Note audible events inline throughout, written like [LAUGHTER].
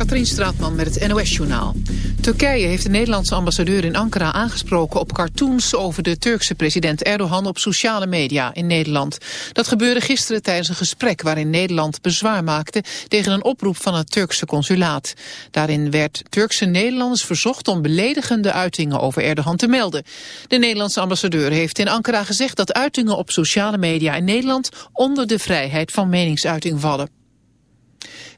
Katrien Straatman met het NOS-journaal. Turkije heeft de Nederlandse ambassadeur in Ankara aangesproken op cartoons over de Turkse president Erdogan op sociale media in Nederland. Dat gebeurde gisteren tijdens een gesprek waarin Nederland bezwaar maakte tegen een oproep van het Turkse consulaat. Daarin werd Turkse Nederlanders verzocht om beledigende uitingen over Erdogan te melden. De Nederlandse ambassadeur heeft in Ankara gezegd dat uitingen op sociale media in Nederland onder de vrijheid van meningsuiting vallen.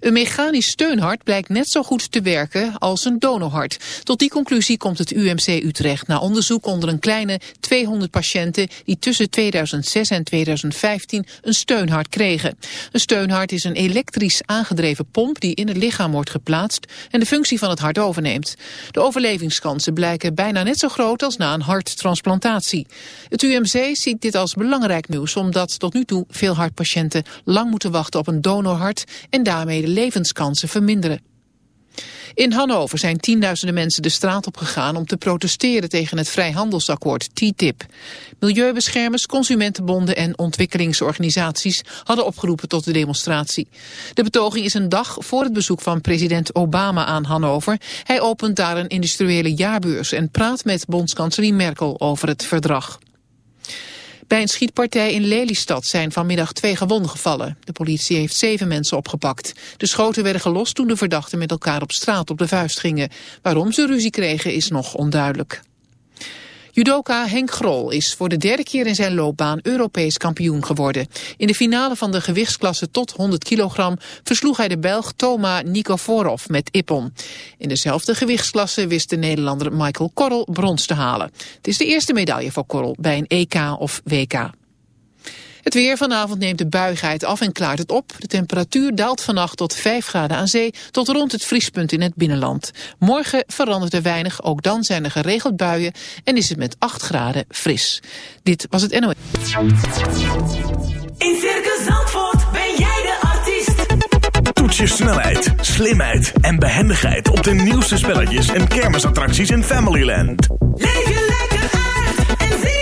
Een mechanisch steunhart blijkt net zo goed te werken als een donorhart. Tot die conclusie komt het UMC Utrecht na onderzoek onder een kleine 200 patiënten die tussen 2006 en 2015 een steunhart kregen. Een steunhart is een elektrisch aangedreven pomp die in het lichaam wordt geplaatst en de functie van het hart overneemt. De overlevingskansen blijken bijna net zo groot als na een harttransplantatie. Het UMC ziet dit als belangrijk nieuws omdat tot nu toe veel hartpatiënten lang moeten wachten op een donorhart en daarmee de levenskansen verminderen. In Hannover zijn tienduizenden mensen de straat op gegaan om te protesteren tegen het vrijhandelsakkoord TTIP. Milieubeschermers, consumentenbonden en ontwikkelingsorganisaties hadden opgeroepen tot de demonstratie. De betoging is een dag voor het bezoek van president Obama aan Hannover. Hij opent daar een industriële jaarbeurs en praat met bondskanselier Merkel over het verdrag. Bij een schietpartij in Lelystad zijn vanmiddag twee gewonden gevallen. De politie heeft zeven mensen opgepakt. De schoten werden gelost toen de verdachten met elkaar op straat op de vuist gingen. Waarom ze ruzie kregen is nog onduidelijk. Judoka Henk Grol is voor de derde keer in zijn loopbaan Europees kampioen geworden. In de finale van de gewichtsklasse tot 100 kilogram versloeg hij de Belg Toma Nikoforov met Ippon. In dezelfde gewichtsklasse wist de Nederlander Michael Korrel brons te halen. Het is de eerste medaille voor Korrel bij een EK of WK. Het weer vanavond neemt de buigheid af en klaart het op. De temperatuur daalt vannacht tot 5 graden aan zee tot rond het vriespunt in het binnenland. Morgen verandert er weinig, ook dan zijn er geregeld buien en is het met 8 graden fris. Dit was het NOS. In Circus Zandvoort ben jij de artiest. Toets je snelheid, slimheid en behendigheid op de nieuwste spelletjes en kermisattracties in Familyland. Leef je lekker uit en zie.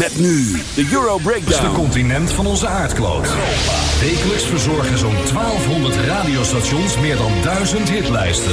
Met nu de Euro Het Breakdown. continent van onze aardkloot. Wekelijks verzorgen zo'n 1200 radiostations meer dan 1000 hitlijsten.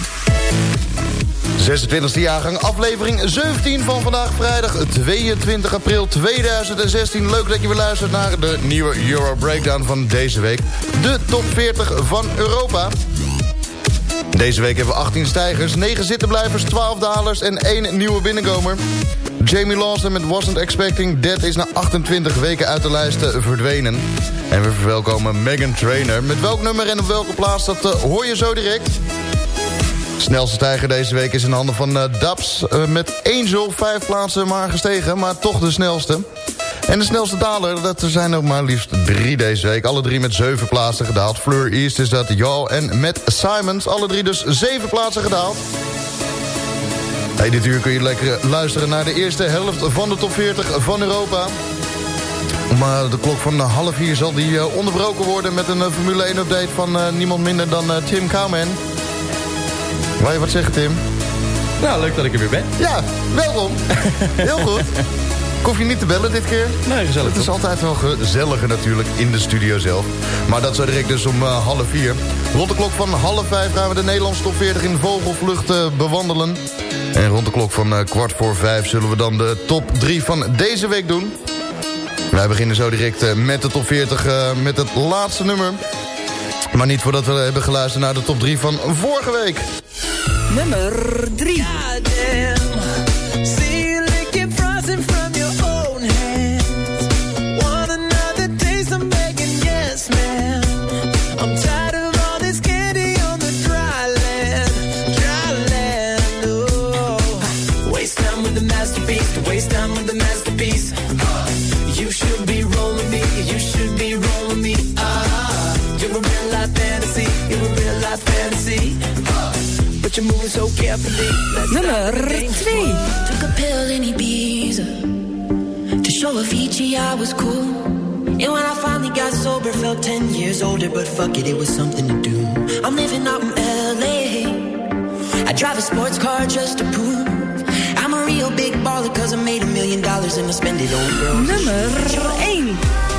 26e jaargang, aflevering 17 van vandaag vrijdag 22 april 2016. Leuk dat je weer luistert naar de nieuwe Euro Breakdown van deze week. De top 40 van Europa. Deze week hebben we 18 stijgers, 9 zittenblijvers, 12 dalers en 1 nieuwe binnenkomer. Jamie Lawson met Wasn't Expecting Dead is na 28 weken uit de lijst eh, verdwenen. En we verwelkomen Megan Trainer. Met welk nummer en op welke plaats, dat uh, hoor je zo direct. Snelste stijger deze week is in handen van uh, Dabs. Uh, met Angel, vijf plaatsen maar gestegen, maar toch de snelste. En de snelste daler, dat er zijn er maar liefst drie deze week. Alle drie met zeven plaatsen gedaald. Fleur East is dat, Jo en Matt Simons. Alle drie dus zeven plaatsen gedaald. Hey, dit uur kun je lekker luisteren naar de eerste helft van de top 40 van Europa. Uh, de klok van half vier zal die onderbroken worden... met een Formule 1 update van niemand minder dan Tim Cowman. Wil je wat zeggen, Tim? Nou, leuk dat ik er weer ben. Ja, welkom. Heel goed. Hoef je niet te bellen dit keer? Nee, gezellig. Het is altijd wel gezelliger natuurlijk in de studio zelf. Maar dat zo direct dus om uh, half vier. Rond de klok van half vijf gaan we de Nederlandse top 40 in vogelvlucht uh, bewandelen. En rond de klok van uh, kwart voor vijf zullen we dan de top 3 van deze week doen. Wij beginnen zo direct met de top 40 met het laatste nummer. Maar niet voordat we hebben geluisterd naar de top 3 van vorige week. Nummer 3. But you're moving so carefully. Let's Nummer 2. Took a pill in Ibiza to show Avicii I was cool. And when I finally got sober, felt 10 years older, but fuck it, it was something to do. I'm living out in LA. I drive a sports car just to prove I'm a real big baller, cause I made a million dollars and I spend it on girls. Nummer 1.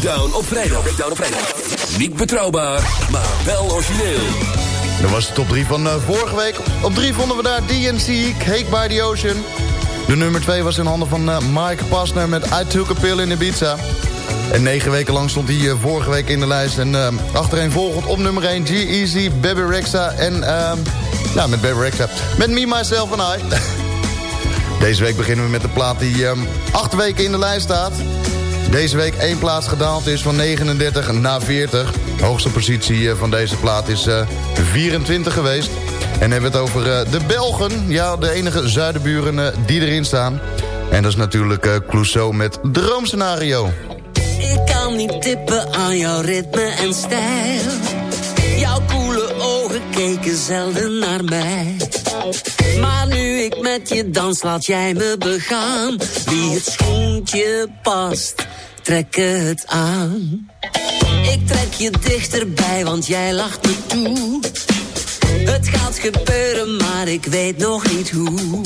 Breakdown op vrijdag. Breakdown op vrijdag. Niet betrouwbaar, maar wel origineel. Dat was de top 3 van uh, vorige week. Op 3 vonden we daar DNC, Cake by the Ocean. De nummer 2 was in handen van uh, Mike Pasner met I Took a Pill in Ibiza. En negen weken lang stond hij uh, vorige week in de lijst. En uh, achtereen volgend op nummer 1 G-Eazy, Baby Rexa en... Uh, ja, met Baby Rexa. Met Me, Myself en I. [LAUGHS] Deze week beginnen we met de plaat die acht weken in de lijst staat. Deze week één plaats gedaald is van 39 naar 40. De hoogste positie van deze plaat is uh, 24 geweest. En hebben we het over uh, de Belgen. Ja, de enige zuidenburen die erin staan. En dat is natuurlijk Clouseau met Droomscenario. Ik kan niet tippen aan jouw ritme en stijl. Jouw koele ogen keken zelden naar mij. Maar nu ik met je dans, laat jij me begaan. Wie het schoentje past, trek het aan. Ik trek je dichterbij, want jij lacht me toe. Het gaat gebeuren, maar ik weet nog niet hoe.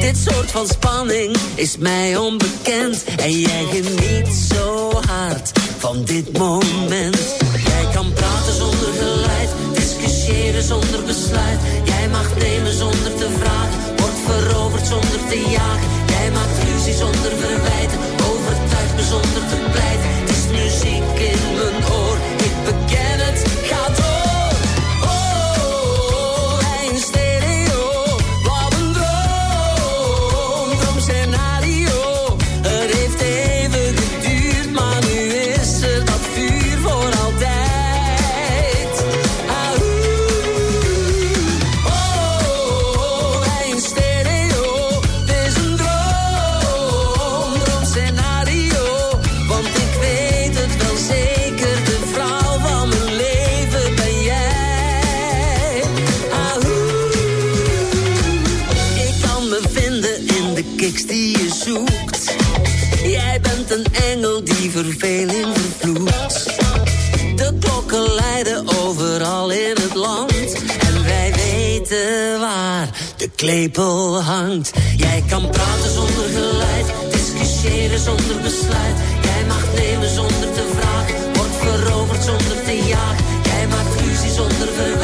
Dit soort van spanning is mij onbekend. En jij geniet zo hard van dit moment. Jij kan praten zonder geluid, discussiëren zonder besluit. Jij mag nemen zonder te vragen, wordt veroverd zonder te jagen. Jij maakt ruzie zonder verwijten, zonder te verveling vervloekt. De klokken luiden overal in het land. En wij weten waar de klepel hangt. Jij kan praten zonder geluid, discussiëren zonder besluit. Jij mag nemen zonder te vragen, wordt veroverd zonder te jagen. Jij maakt ruzie zonder verwijt,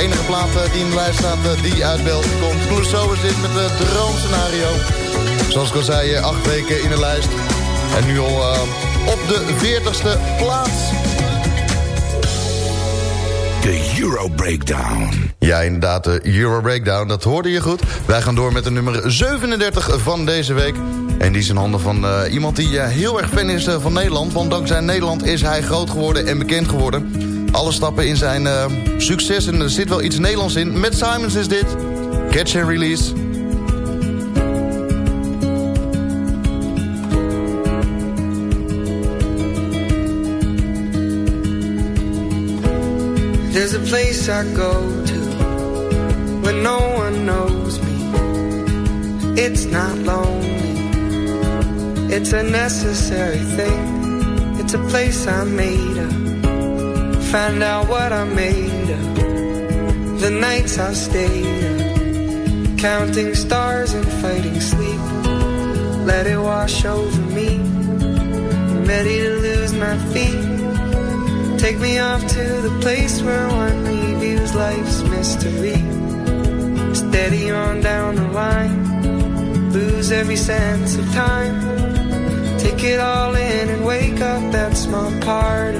Enige plaat eh, die in de lijst staat eh, die uit België komt. Clouseau is dit met het droomscenario. Zoals ik al zei, eh, acht weken in de lijst. En nu al op de 40ste plaats. De Euro Breakdown. Ja, inderdaad, de Euro Breakdown, dat hoorde je goed. Wij gaan door met de nummer 37 van deze week. En die is in handen van iemand die heel erg fan is van Nederland. Want dankzij Nederland is hij groot geworden en bekend geworden. Alle stappen in zijn eh, succes en er zit wel iets Nederlands in. Met Simons is dit. Catch and Release. There's a place I go to when no one knows me. It's not lonely, it's a necessary thing. It's a place I made. Find out what I made of. The nights I stayed up, counting stars and fighting sleep. Let it wash over me. I'm ready to lose my feet. Take me off to the place where one reviews life's mystery. Steady on down the line, lose every sense of time. Take it all in and wake up that small part.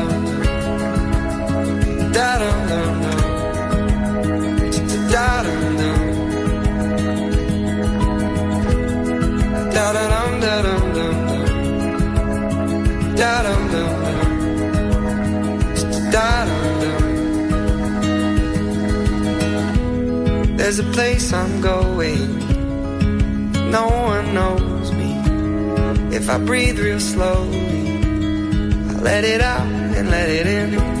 There's a place I'm going. No one knows me. If I breathe real slowly, I let it out and let it in.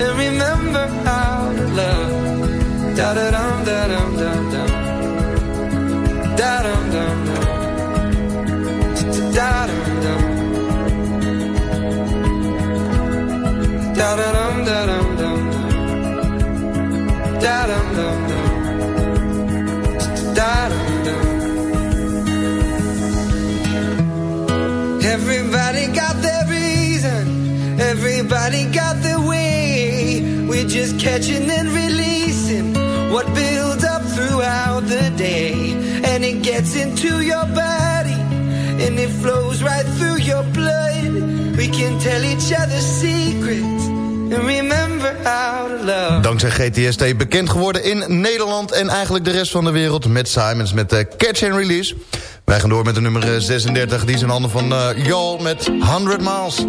and remember how to love. Da da dum catching and releasing what builds up throughout the day. And it gets into your body. And it flows right through your blood. We can tell each other secrets. And remember how to love. Dankzij GTST bekend geworden in Nederland en eigenlijk de rest van de wereld met Simons met uh, Catch and Release. Wij gaan door met de nummer 36, die is in handen van uh, Jol met 100 Miles.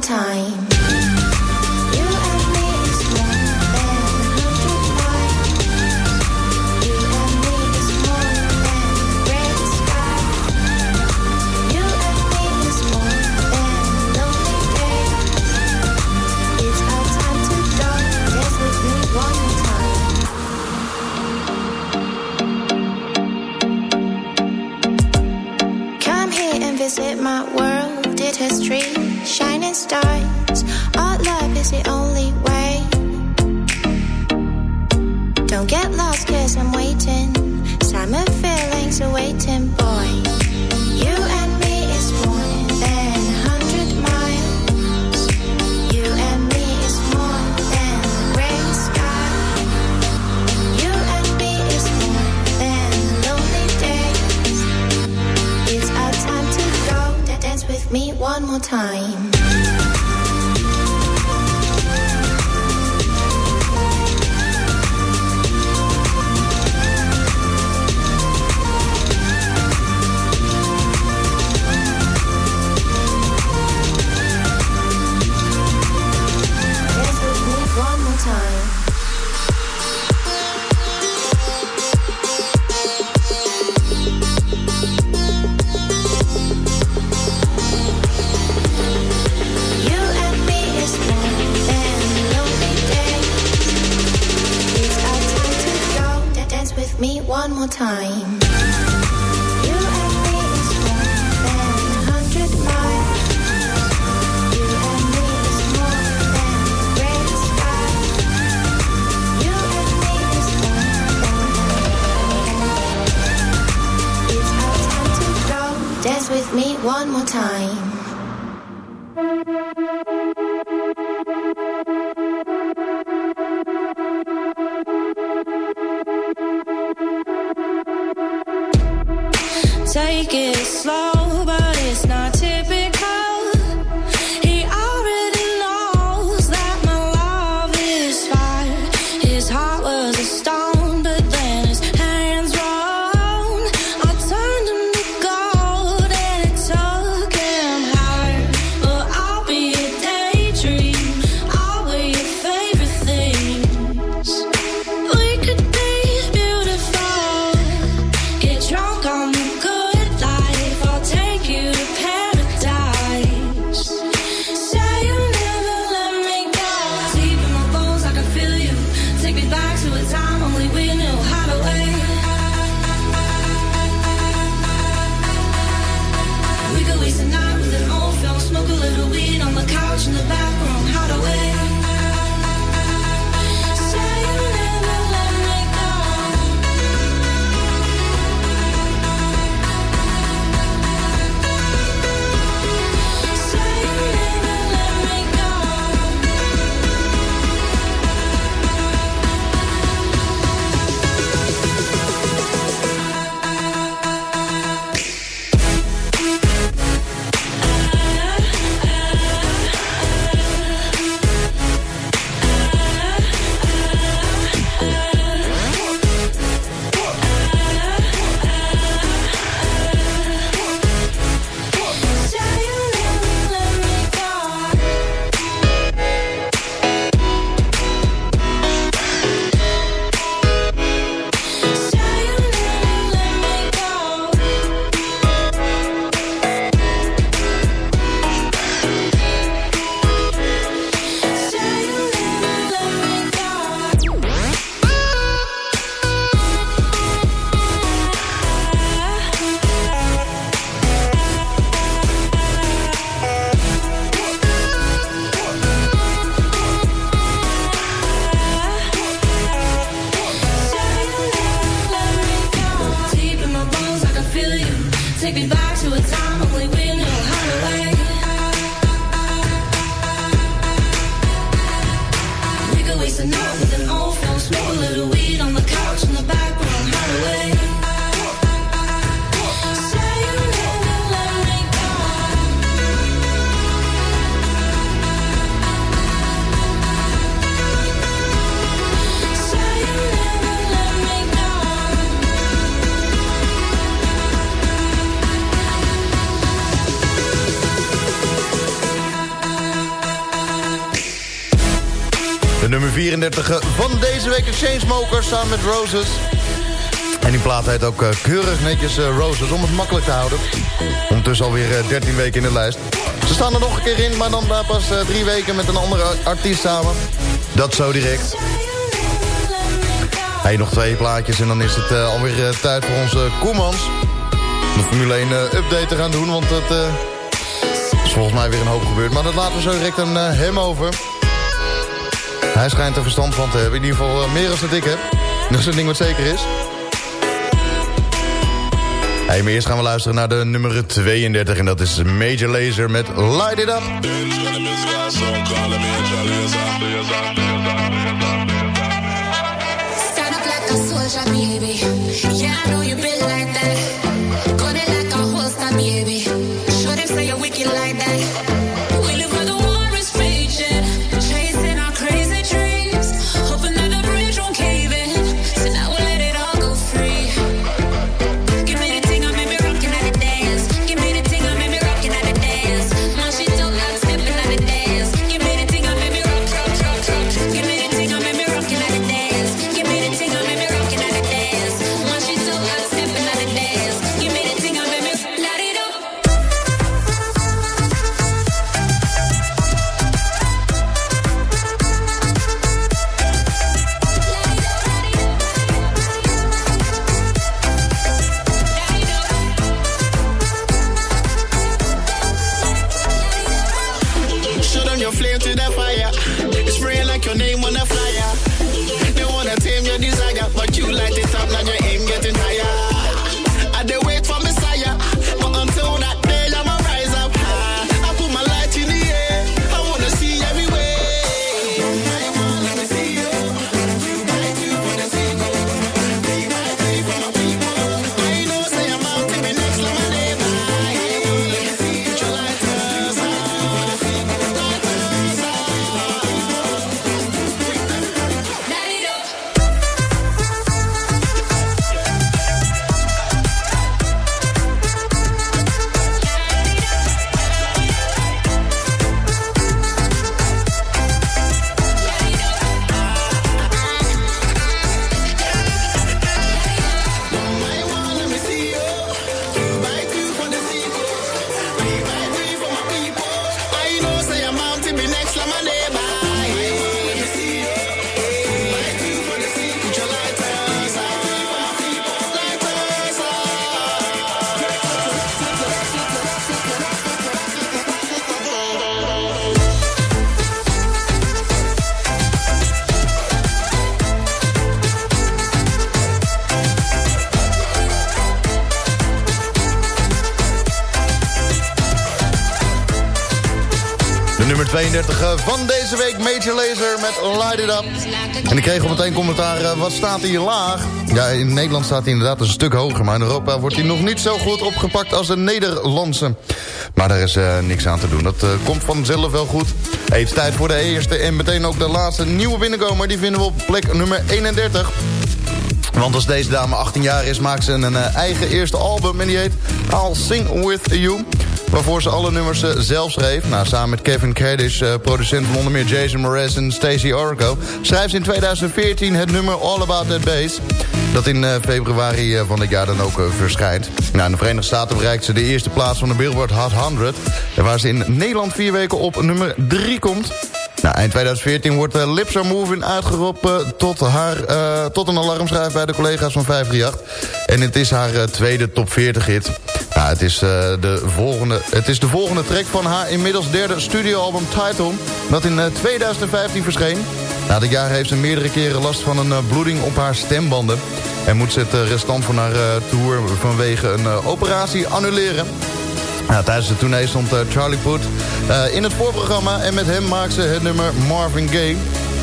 Me one more time. Deze week de Chainsmokers samen met Roses. En die plaat heet ook eh, keurig netjes eh, Roses, om het makkelijk te houden. Ondertussen alweer eh, 13 weken in de lijst. Ze staan er nog een keer in, maar dan pas eh, drie weken met een andere artiest samen. Dat zo direct. Hey, nog twee plaatjes en dan is het eh, alweer eh, tijd voor onze Koemans. De Formule 1 eh, update te gaan doen, want het eh, is volgens mij weer een hoop gebeurd. Maar dat laten we zo direct aan eh, hem over. Hij schijnt er verstand van te hebben. In ieder geval eh, meer dan dat ik heb. Dat is een ding wat zeker is. Hey, maar eerst gaan we luisteren naar de nummer 32. En dat is Major Lazer met Light It Up. Baby. Yeah, you like that. Like a baby. 32 eh, van deze week. Major Laser met Light It Up. En ik kreeg op meteen commentaar, uh, wat staat hier laag? Ja, in Nederland staat hij inderdaad een stuk hoger. Maar in Europa wordt hij nog niet zo goed opgepakt als de Nederlandse. Maar daar is uh, niks aan te doen. Dat komt vanzelf wel goed. Is tijd voor de eerste en meteen ook de laatste nieuwe binnenkomer. Die vinden we op plek nummer 31. Want als deze dame 18 jaar is, maakt ze een eigen eerste album. En die heet I'll Sing With You. Waarvoor ze alle nummers uh, zelf schreef. Nou, samen met Kevin Kaddish, uh, producent van onder meer Jason Mraz en Stacey Orko... schrijft ze in 2014 het nummer All About That Bass... dat in uh, februari van dit jaar dan ook verschijnt. Nou, in de Verenigde Staten bereikt ze de eerste plaats van de Billboard Hot 100... waar ze in Nederland vier weken op nummer 3 komt... Nou, eind 2014 wordt uh, Lips Are Moving uitgeroepen tot, haar, tot een alarmschrijf bij de collega's van 538. En het is haar tweede top 40 hit. Het, is, de volgende, het is de volgende track van haar inmiddels derde studioalbum Title... dat in 2015 verscheen. Nou, dit jaar heeft ze meerdere keren last van een bloeding op haar stembanden... en moet ze het restant van haar tour vanwege een operatie annuleren. Tijdens de tournee stond Charlie uh, in het voorprogramma... en met hem maakte ze het nummer Marvin Gaye.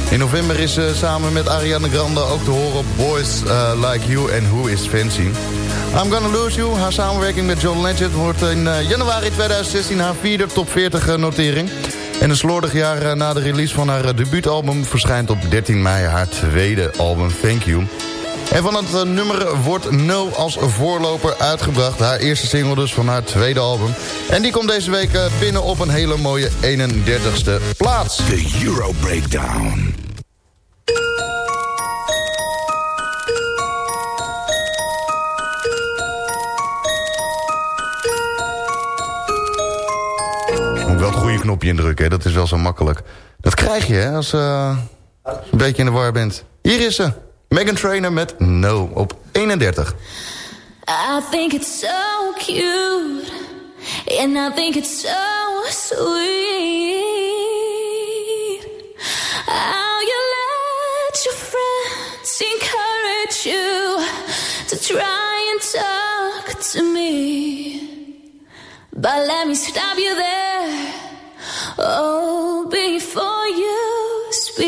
In november is ze samen met Ariana Grande ook te horen op Boys Like You en Who Is Fancy. I'm Gonna Lose You, haar samenwerking met John Legend... wordt in januari 2016 haar vierde top 40 notering. En een slordig jaar na de release van haar debuutalbum... verschijnt op 13 mei haar tweede album Thank You... En van het eh, nummer wordt No als voorloper uitgebracht. Haar eerste single dus van haar tweede album. En die komt deze week eh, binnen op een hele mooie 31ste plaats. De Euro Breakdown. Knopje indrukken, hè? dat is wel zo makkelijk. Dat krijg je hè, als je uh, een beetje in de war bent. Hier is ze. Megan Trainer met No op 31. I think it's so cute And I think it's so sweet How you let your friends encourage you To try and talk to me But let me stop you there Oh, before you speak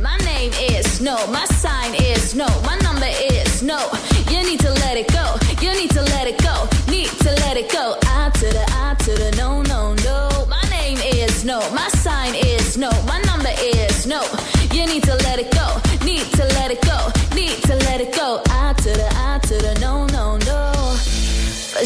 My name is no. My sign is no. My number is no. You need to let it go. You need to let it go. Need to let it go. I to the I to the no, no, no. My name is no. My sign is no. My number is no. You need to let it go.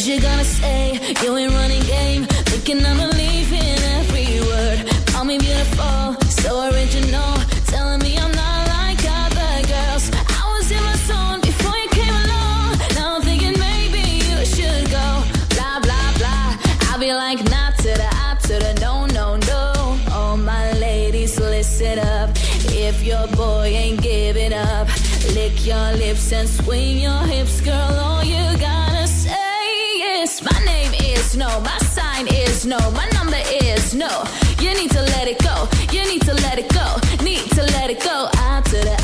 You're gonna say you ain't running game. Thinking I'm believing every word. Call me beautiful, so original. Telling me I'm not like other girls. I was in my zone before you came along. Now I'm thinking maybe you should go. Blah, blah, blah. I'll be like, not to the I to the no, no, no. All my ladies, listen up. If your boy ain't giving up, lick your lips and swing your hips, girl. Oh, no, my sign is no, my number is no. You need to let it go. You need to let it go. Need to let it go. I to the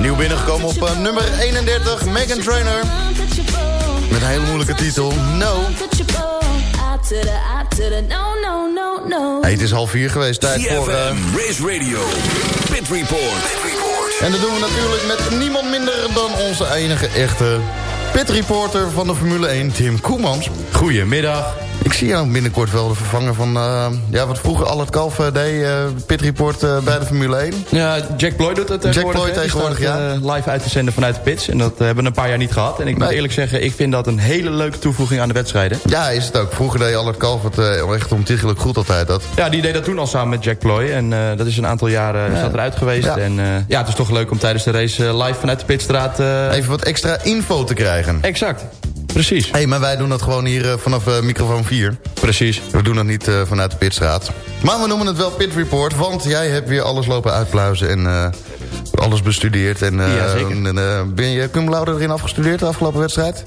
Nieuw binnengekomen op eh, nummer 31, Megan Trainer. Met een hele moeilijke titel, No. Hey, het is half vier geweest, tijd voor... eh, Race Radio, Pit Report. en dat doen we natuurlijk met niemand minder dan onze enige echte pitreporter van de Formule 1, Tim Koemans. Goedemiddag. Ik zie jou binnenkort wel de vervanger van... eh, ja, wat vroeger Albert Kalf eh, deed, eh pitreport eh, bij de Formule 1. Ja, Jack Ploy doet het tegenwoordig. Ploy hè. Die tegenwoordig, staat, ja. live uit te zenden vanuit de pits. En dat hebben we een paar jaar niet gehad. En ik moet eerlijk zeggen, ik vind dat een hele leuke toevoeging aan de wedstrijden. Ja, is het ook. Vroeger deed Albert Kalf het echt ontiegelijk goed altijd. Dat. Ja, die deed dat toen al samen met Jack Ploy. En dat is een aantal jaren dat eruit geweest. Ja. En ja, het is toch leuk om tijdens de race live vanuit de pitstraat... Even wat extra info te krijgen. Exact, precies. Hé, hey, maar wij doen dat gewoon hier eh, vanaf eh, microfoon 4. Precies. We doen dat niet eh, vanuit de pitstraat. Maar we noemen het wel Pit Report, want jij hebt weer alles lopen uitpluizen en alles bestudeerd. En, Ja, zeker. en, eh, ben je cum laude erin afgestudeerd de afgelopen wedstrijd?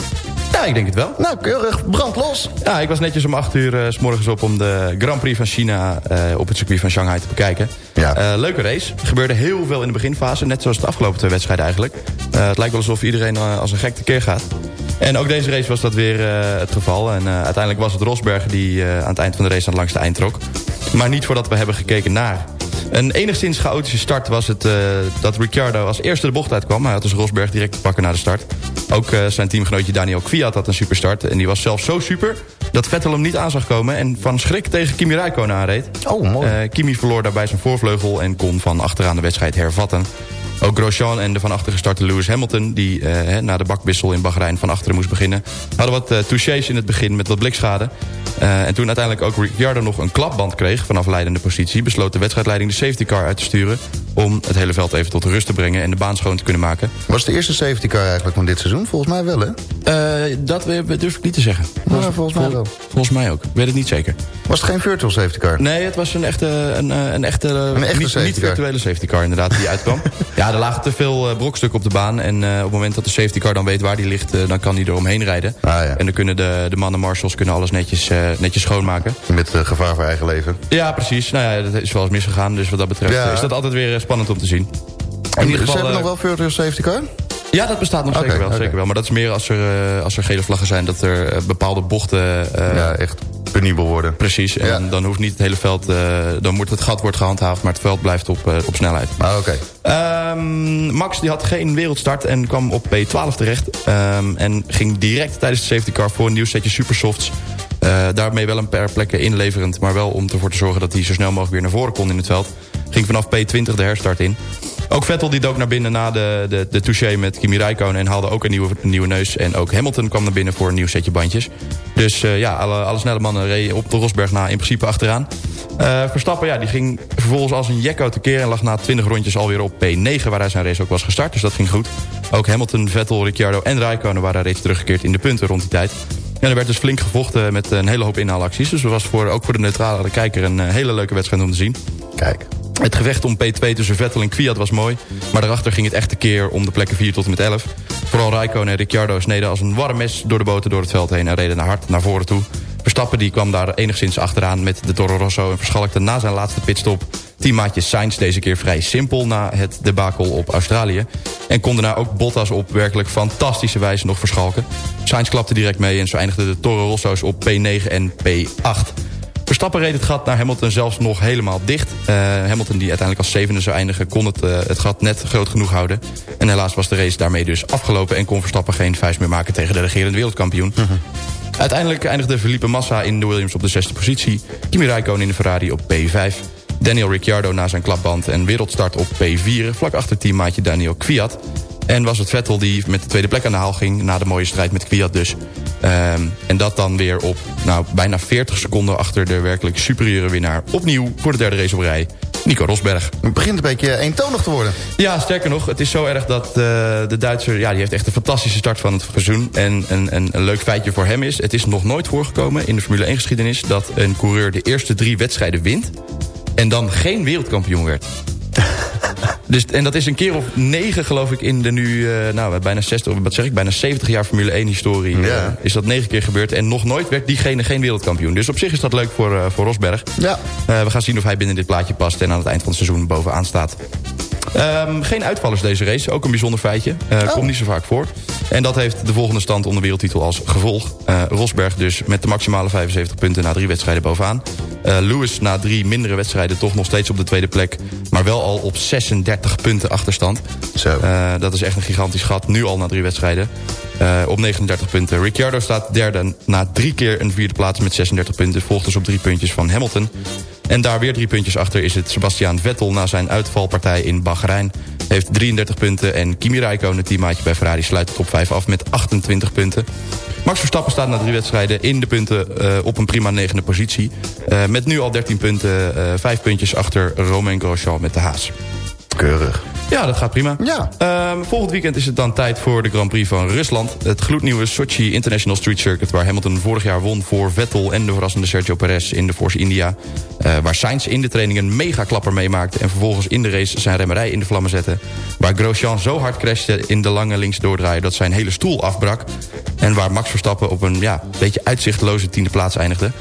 Ja, ik denk het wel. Nou, keurig. Brand los. Ja, ik was netjes om 8 uur eh, s morgens op om de Grand Prix van China op het circuit van Shanghai te bekijken. Ja. Leuke race. Er gebeurde heel veel in de beginfase, net zoals de afgelopen twee wedstrijden eigenlijk. Het lijkt wel alsof iedereen als een gek tekeer gaat. En ook deze race was dat weer eh, het geval. En eh, uiteindelijk was het Rosberg die eh, aan het eind van de race aan het langste eind trok. Maar niet voordat we hebben gekeken naar. Een enigszins chaotische start was het dat Ricciardo als eerste de bocht uitkwam. Hij had dus Rosberg direct te pakken na de start. Ook zijn teamgenootje Daniel Kwiat had een superstart. En die was zelfs zo super dat Vettel hem niet aan zag komen... en van schrik tegen Kimi Räikkönen aanreed. Oh, mooi. Kimi verloor daarbij zijn voorvleugel en kon van achteraan de wedstrijd hervatten. Ook Grosjean en de van achter gestarte Lewis Hamilton... die eh, na de bakwissel in Bahrein van achteren moest beginnen... hadden wat eh, touches in het begin met wat blikschade. Eh, en toen uiteindelijk ook Ricciardo nog een klapband kreeg... vanaf leidende positie... besloot de wedstrijdleiding de safety car uit te sturen... om het hele veld even tot rust te brengen... en de baan schoon te kunnen maken. Was het de eerste safety car eigenlijk van dit seizoen? Volgens mij wel, hè? Dat durf ik niet te zeggen. Ja, volgens mij wel. Volgens mij ook. Ik weet het niet zeker. Was het geen virtual safety car? Nee, het was een echte, een, een echte, Een echte niet, safety niet car. virtuele safety car inderdaad die uitkwam. [LAUGHS] ja, er lagen te veel eh, brokstukken op de baan. En eh, op het moment dat de safety car dan weet waar die ligt, eh, dan kan die eromheen rijden. Ah, ja. En dan kunnen de, de mannen marshals kunnen alles netjes, netjes schoonmaken. Met gevaar voor eigen leven. Ja, precies. Nou ja, dat is wel eens misgegaan. Dus wat dat betreft Ja. is dat altijd weer spannend om te zien. En ieder ze geval, hebben eh, nog wel virtual safety car? Ja, dat bestaat nog zeker, wel, zeker wel. Maar dat is meer als er, eh, als er gele vlaggen zijn... dat er eh, bepaalde bochten... eh, ja, echt penibel worden. Precies, en Ja. dan, hoeft niet het hele veld... dan moet het gat wordt gehandhaafd, maar het veld blijft op, op snelheid. Ah, oké. Ehm, Max die had geen wereldstart en kwam op P12 terecht. Ehm, en ging direct tijdens de safety car voor een nieuw setje supersofts. Eh, daarmee wel een paar plekken inleverend. Maar wel om ervoor te zorgen dat hij zo snel mogelijk weer naar voren kon in het veld. Ging vanaf P20 de herstart in. Ook Vettel die dook naar binnen na de, de, de touché met Kimi Räikkönen... en haalde ook een nieuwe, nieuwe neus. En ook Hamilton kwam naar binnen voor een nieuw setje bandjes. Dus eh, ja, alle, alle snelle mannen reden op de Rosberg na in principe achteraan. Eh, Verstappen ja, die ging vervolgens als een jekko tekeer... en lag na 20 rondjes alweer op P9, waar hij zijn race ook was gestart. Dus dat ging goed. Ook Hamilton, Vettel, Ricciardo en Räikkönen waren reeds teruggekeerd in de punten rond die tijd. En er werd dus flink gevochten met een hele hoop inhaalacties. Dus het was voor, ook voor de neutrale kijker een eh, hele leuke wedstrijd om te zien. Kijk. Het gevecht om P2 tussen Vettel en Kwiat was mooi. Maar daarachter ging het echt een keer om de plekken 4 tot en met 11. Vooral Räikkönen en Ricciardo sneden als een warm mes door de boten door het veld heen... en reden naar hard naar voren toe. Verstappen die kwam daar enigszins achteraan met de Toro Rosso... en verschalkte na zijn laatste pitstop teammaatje Sainz deze keer vrij simpel... na het debakel op Australië. En kon daarna ook Bottas op werkelijk fantastische wijze nog verschalken. Sainz klapte direct mee en zo eindigden de Toro Rosso's op P9 en P8. Verstappen reed het gat naar Hamilton zelfs nog helemaal dicht. Eh, Hamilton die uiteindelijk als zevende zou eindigen... kon het, eh, het gat net groot genoeg houden. En helaas was de race daarmee dus afgelopen... en kon Verstappen geen vuist meer maken tegen de regerende wereldkampioen. Uiteindelijk eindigde Felipe Massa in de Williams op de zesde positie. Kimi Räikkönen in de Ferrari op P5. Daniel Ricciardo na zijn klapband en wereldstart op P4... vlak achter teammaatje Daniel Kwiat. En was het Vettel die met de tweede plek aan de haal ging... na de mooie strijd met Kwiat dus. Ehm, en dat dan weer op nou, bijna 40 seconden achter de werkelijk superieure winnaar... opnieuw voor de derde race op rij, Nico Rosberg. Het begint een beetje eentonig te worden. Ja, sterker nog, het is zo erg dat eh, de Duitser... Ja, die heeft echt een fantastische start van het seizoen. En een, een, een leuk feitje voor hem is... het is nog nooit voorgekomen in de Formule 1-geschiedenis... dat een coureur de eerste drie wedstrijden wint... en dan geen wereldkampioen werd. [LAUGHS] Dus, en dat is een keer of negen, geloof ik, in de nu, eh, nou, bijna 60, wat zeg ik, bijna 70 jaar Formule 1 historie. Ja. eh, is dat negen keer gebeurd. En nog nooit werd diegene geen wereldkampioen. Dus op zich is dat leuk voor, eh, voor Rosberg. Ja. We gaan zien of hij binnen dit plaatje past en aan het eind van het seizoen bovenaan staat. Ehm, geen uitvallers deze race, ook een bijzonder feitje. Eh, Komt niet zo vaak voor. En dat heeft de volgende stand onder wereldtitel als gevolg. Rosberg dus met de maximale 75 punten na drie wedstrijden bovenaan. Eh, Lewis na drie mindere wedstrijden toch nog steeds op de tweede plek. Maar wel al op 36 punten achterstand. Zo. Eh, dat is echt een gigantisch gat, nu al na drie wedstrijden. Eh, op 39 punten. Ricciardo staat derde na drie keer een vierde plaats met 36 punten. Volgt dus op drie puntjes van Hamilton. En daar weer drie puntjes achter is het Sebastian Vettel... na zijn uitvalpartij in Bahrein. Heeft 33 punten en Kimi Räikkönen, het teammaatje bij Ferrari... sluit de top 5 af met 28 punten. Max Verstappen staat na drie wedstrijden in de punten eh, op een prima negende positie. Eh, met nu al 13 punten, eh vijf puntjes achter Romain Grosjean met de Haas. Keurig. Ja, dat gaat prima. Ja. Ehm, volgend weekend is het dan tijd voor de Grand Prix van Rusland. Het gloednieuwe Sochi International Street Circuit... waar Hamilton vorig jaar won voor Vettel en de verrassende Sergio Perez in de Force India. Eh, waar Sainz in de training een megaklapper meemaakte... en vervolgens in de race zijn remmerij in de vlammen zette. Waar Grosjean zo hard crashte in de lange links doordraaien... dat zijn hele stoel afbrak. En waar Max Verstappen op een ja, beetje uitzichtloze tiende plaats eindigde.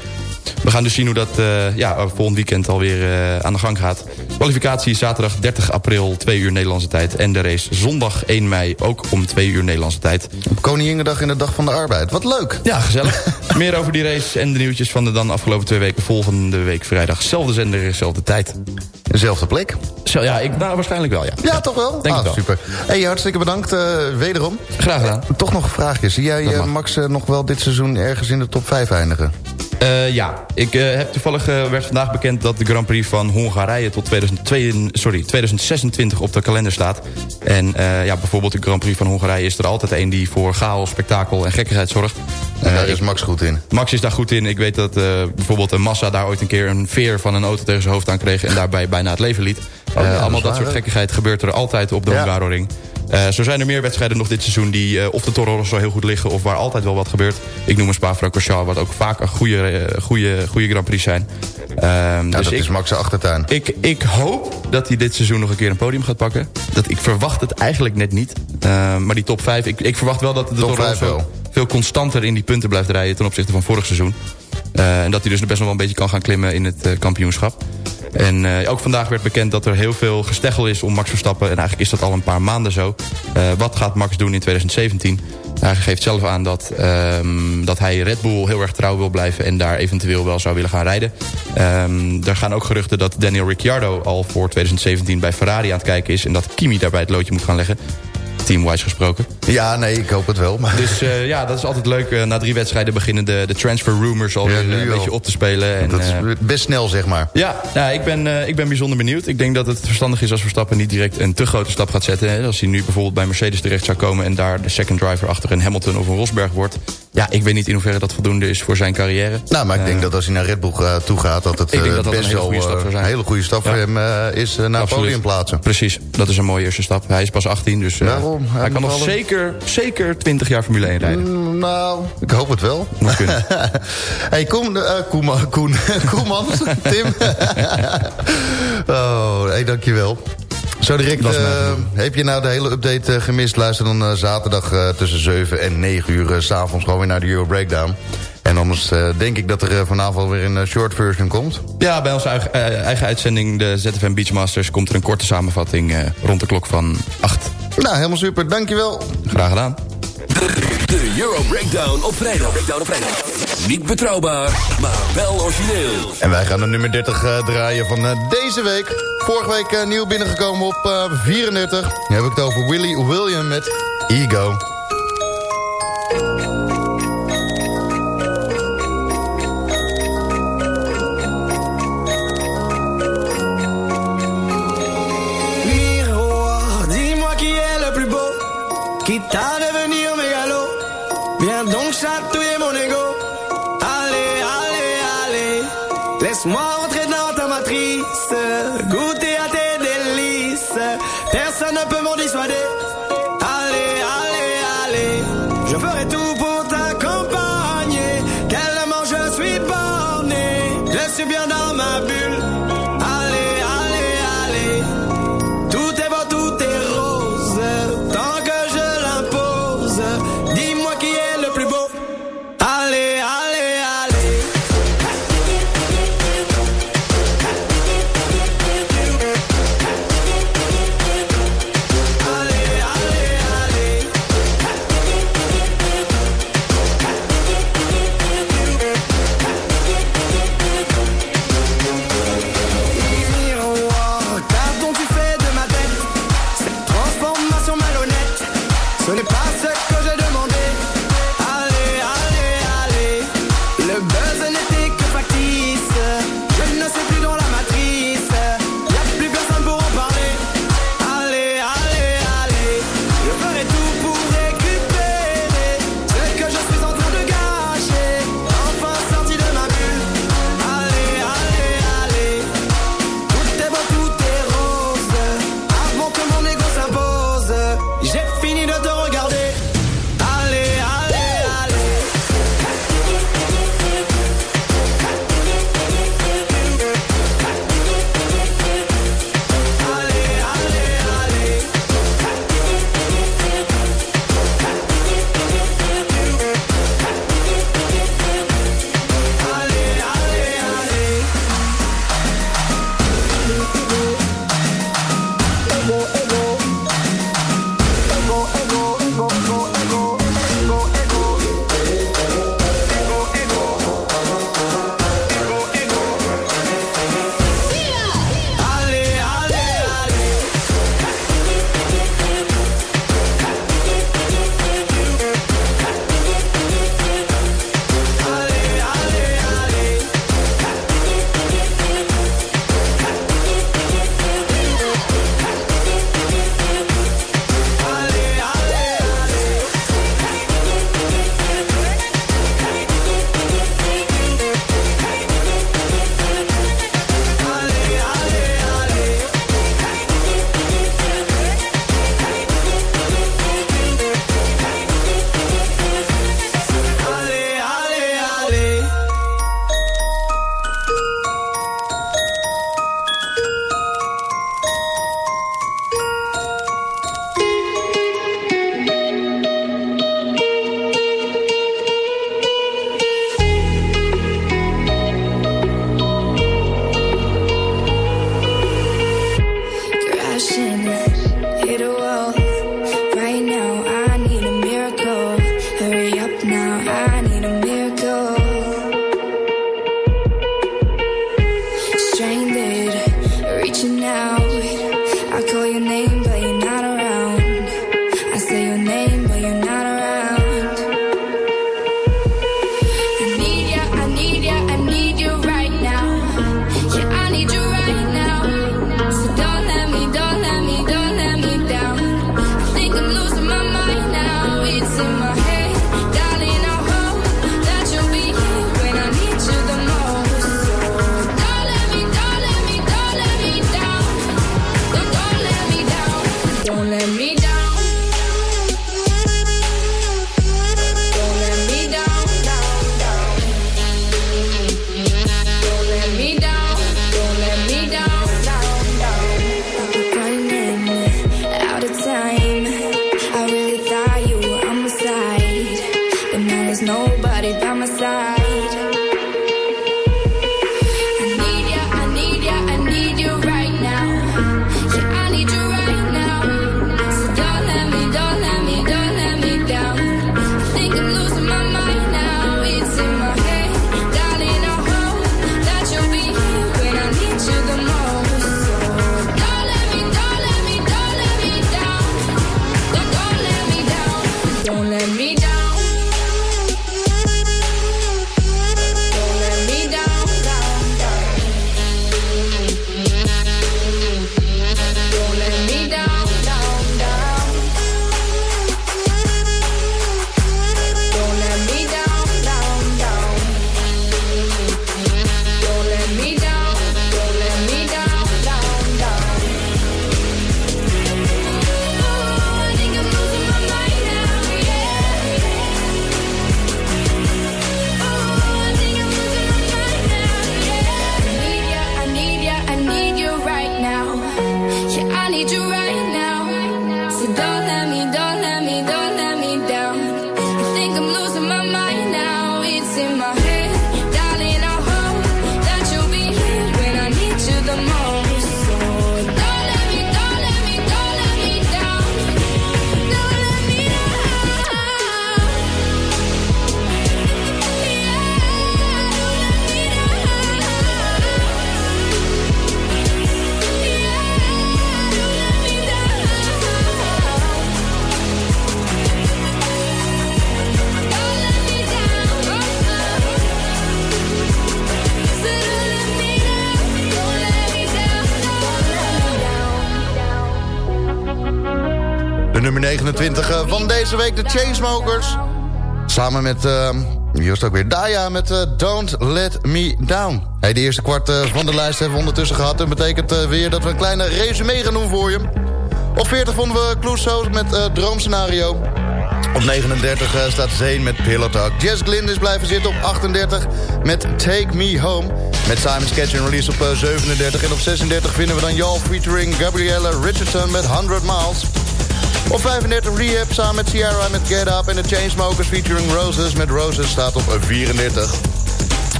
We gaan dus zien hoe dat eh, ja, volgend weekend alweer uh, aan de gang gaat. Kwalificatie zaterdag 30 april, 2 uur Nederlandse tijd. En de race zondag 1 mei, ook om 2 uur Nederlandse tijd. Op Koninginnedag in de Dag van de Arbeid. Wat leuk. Ja, gezellig. [LAUGHS] Meer over die race en de nieuwtjes van de dan afgelopen twee weken. Volgende week vrijdag. Zelfde zender, zelfde tijd. Dezelfde plek? Zo, ja, ik, nou, waarschijnlijk wel, ja. Ja, toch wel? Denk ah, wel. super. Hey, hartstikke bedankt. uh, wederom. Graag gedaan. Toch nog een vraagje. Zie jij uh, Max uh, nog wel dit seizoen ergens in de top 5 eindigen? Uh, ja, ik uh, heb toevallig uh, werd vandaag bekend dat de Grand Prix van Hongarije tot 2002, sorry, 2026 op de kalender staat. En ja, bijvoorbeeld de Grand Prix van Hongarije is er altijd een die voor chaos, spektakel en gekkigheid zorgt. En daar is Max goed in. Max is daar goed in. Ik weet dat bijvoorbeeld een Massa daar ooit een keer een veer van een auto tegen zijn hoofd aan kreeg en daarbij bijna het leven liet. Oh, ja, allemaal dat, dat soort gekkigheid gebeurt er altijd op de ja. Hungaroring. Uh, zo zijn er meer wedstrijden nog dit seizoen die uh, of de Toro Rosso heel goed liggen... of waar altijd wel wat gebeurt. Ik noem een Spa-Francorchamps, wat ook vaak een goede, uh, goede, goede Grand Prix zijn. ja, dus dat ik, is Max' achtertuin. Ik, ik hoop dat hij dit seizoen nog een keer een podium gaat pakken. Dat, ik verwacht het eigenlijk net niet. maar die top 5, ik, ik verwacht wel dat de Rosso veel constanter in die punten blijft rijden... ten opzichte van vorig seizoen. en dat hij dus best nog wel een beetje kan gaan klimmen in het kampioenschap. En uh, ook vandaag werd bekend dat er heel veel gesteggel is om Max Verstappen. En eigenlijk is dat al een paar maanden zo. Uh, wat gaat Max doen in 2017? Hij geeft zelf aan dat, um, dat hij Red Bull heel erg trouw wil blijven... en daar eventueel wel zou willen gaan rijden. Um, er gaan ook geruchten dat Daniel Ricciardo al voor 2017 bij Ferrari aan het kijken is... en dat Kimi daarbij het loodje moet gaan leggen teamwise gesproken. Ja, nee, ik hoop het wel. Maar... Dus uh, ja, dat is altijd leuk. Uh, na drie wedstrijden beginnen de, de transfer rumors al ja, een beetje op te spelen. En, dat is best snel, zeg maar. Ja, nou, ik, ben, uh, ik ben bijzonder benieuwd. Ik denk dat het verstandig is als Verstappen niet direct een te grote stap gaat zetten. Hè. Als hij nu bijvoorbeeld bij Mercedes terecht zou komen... en daar de second driver achter een Hamilton of een Rosberg wordt... Ja, ik weet niet in hoeverre dat voldoende is voor zijn carrière. Nou, maar ik denk dat als hij naar Red Bull toe gaat... dat het dat best een hele goede stap zou zijn. een hele goede stap voor hem uh, is uh, naar Absoluut. podium plaatsen. Precies, dat is een mooie eerste stap. Hij is pas 18, dus hij, kan nog zeker, zeker 20 jaar Formule 1 rijden. Mm, nou, ik hoop het wel. Moet kunnen. [LAUGHS] hey, Koen, Koeman, Koen, [LAUGHS] Koeman, Tim. [LAUGHS] oh, hey, dankjewel. Zo direct, uh, heb je nou de hele update uh, gemist? Luister dan uh, zaterdag tussen 7 en 9 uur s s'avonds gewoon weer naar de Euro Breakdown. En anders denk ik dat er vanavond weer een short version komt. Ja, bij onze eigen, eigen uitzending, de ZFM Beachmasters... komt er een korte samenvatting rond de klok van 8. Nou, helemaal super. Dankjewel. Graag gedaan. De Euro Breakdown op vrijdag. Breakdown op vrijdag. Niet betrouwbaar, maar wel origineel. En wij gaan de nummer 30 uh, draaien van uh, deze week. Vorige week uh, nieuw binnengekomen op 34. Nu heb ik het over Willy William met Ego. 27 eh, van deze week. De Chainsmokers. Samen met, uh, het ook weer, Daya met eh, Don't Let Me Down. Hey, de eerste kwart eh, van de lijst hebben we ondertussen gehad. En betekent weer dat we een kleine resume gaan doen voor je. Op 40 vonden we Clouseau met Droomscenario. Op 39 staat Zeen met Pillow Talk. Jess Glynn is blijven zitten op 38 met Take Me Home. Met Simon's Catch and Release op 37. En op 36 vinden we dan Jal featuring Gabriella Richardson met 100 Miles. Op 35 Rehab samen met Ciara met Get Up. En de Chainsmokers featuring Roses met Roses staat op 34.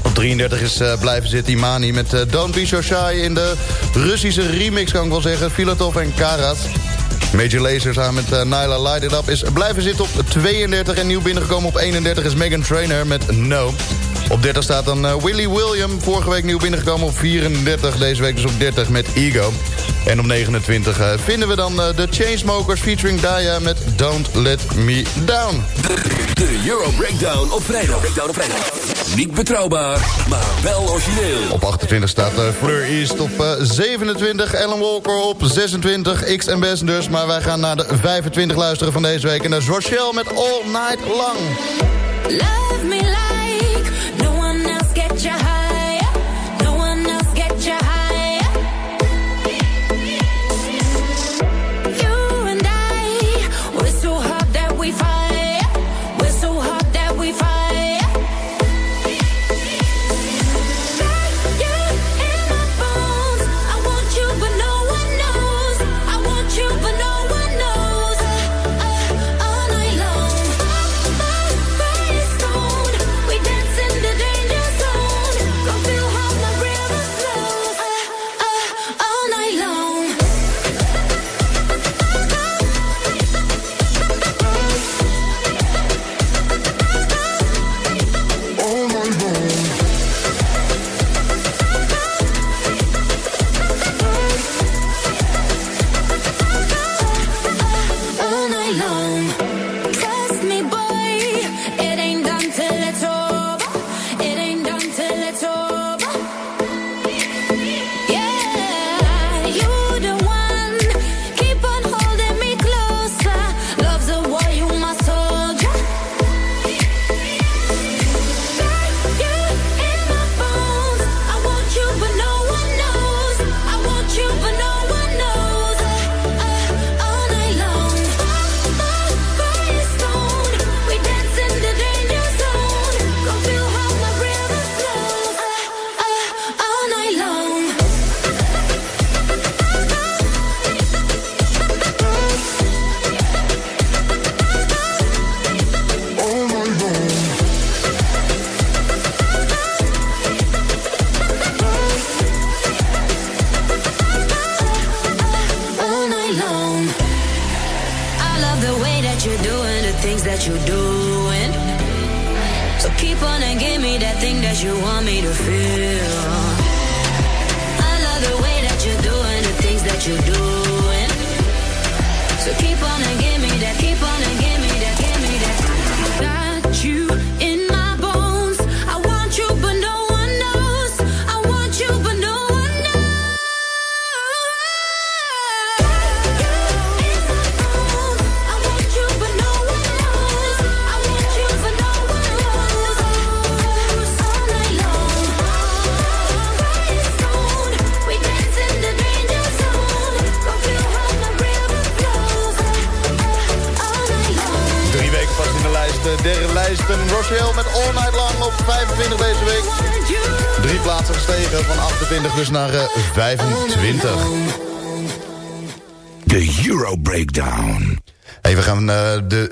Op 33 is eh, blijven zitten Imani met eh, Don't Be So Shy... in de Russische remix, kan ik wel zeggen. Filatov en Karat. Major Lazer samen met uh, Nyla Light It Up is blijven zitten op 32. En nieuw binnengekomen op 31 is Megan Trainer met No. Op 30 staat dan uh, Willy William. Vorige week nieuw binnengekomen op 34. Deze week dus op 30 met Ego. En op 29 uh, vinden we dan uh, de Chainsmokers featuring Daya met Don't Let Me Down. De Euro Breakdown op vrijdag. Breakdown op vrijdag. Niet betrouwbaar, maar wel origineel. Op 28 staat uh, Fleur East op uh, 27. Ellen Walker op 26. X Ambassadors. Maar wij gaan naar de 25 luisteren van deze week. En dat is Rochelle met All Night Long. Love me like one else get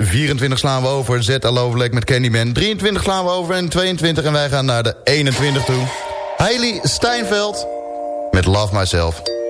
24 slaan we over. zet Overleg met Candyman. 23 slaan we over en 22. En wij gaan naar de 21 toe. Hailey Steinfeld met Love Myself.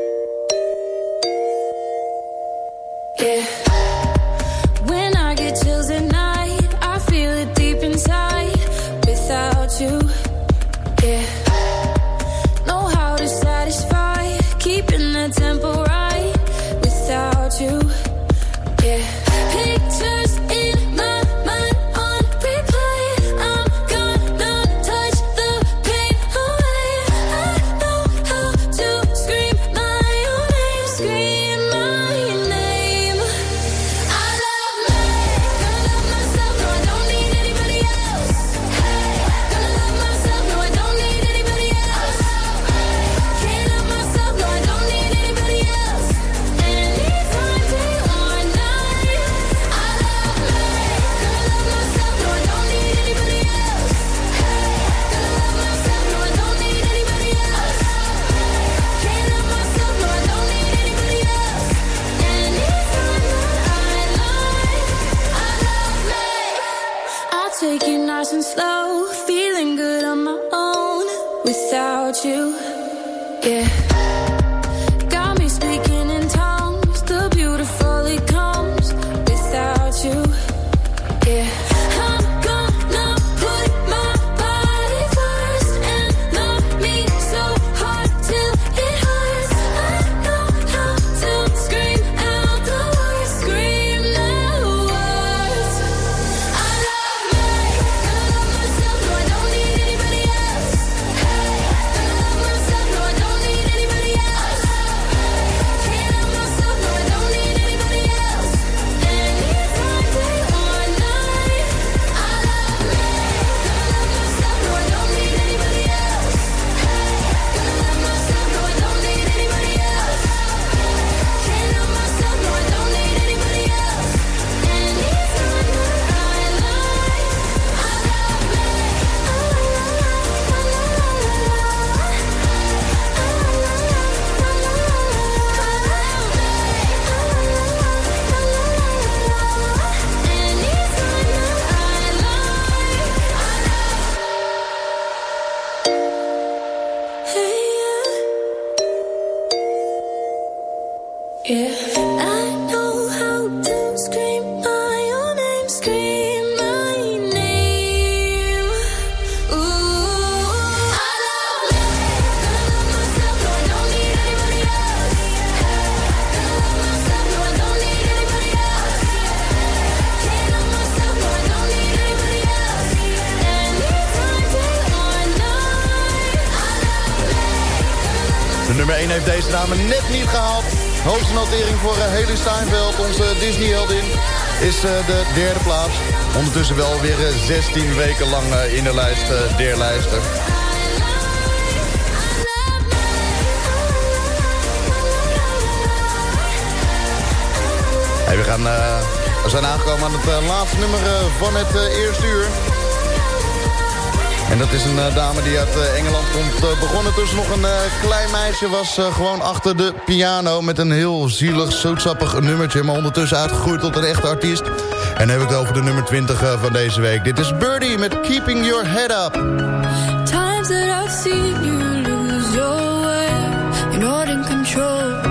is eh, de derde plaats. Ondertussen wel weer eh, 16 weken lang eh, in de lijst der lijsten. We, gaan, we zijn aangekomen aan het laatste nummer van het eerste uur. En dat is een eh, dame die uit eh, Engeland komt. Eh, begonnen tussen nog een klein meisje. Was gewoon achter de piano met een heel zielig, zoetsappig nummertje. Maar ondertussen uitgegroeid tot een echte artiest. En dan heb ik het over de nummer 20 van deze week. Dit is Birdie met Keeping Your Head Up. Times that I've seen you lose your way. You're not in control.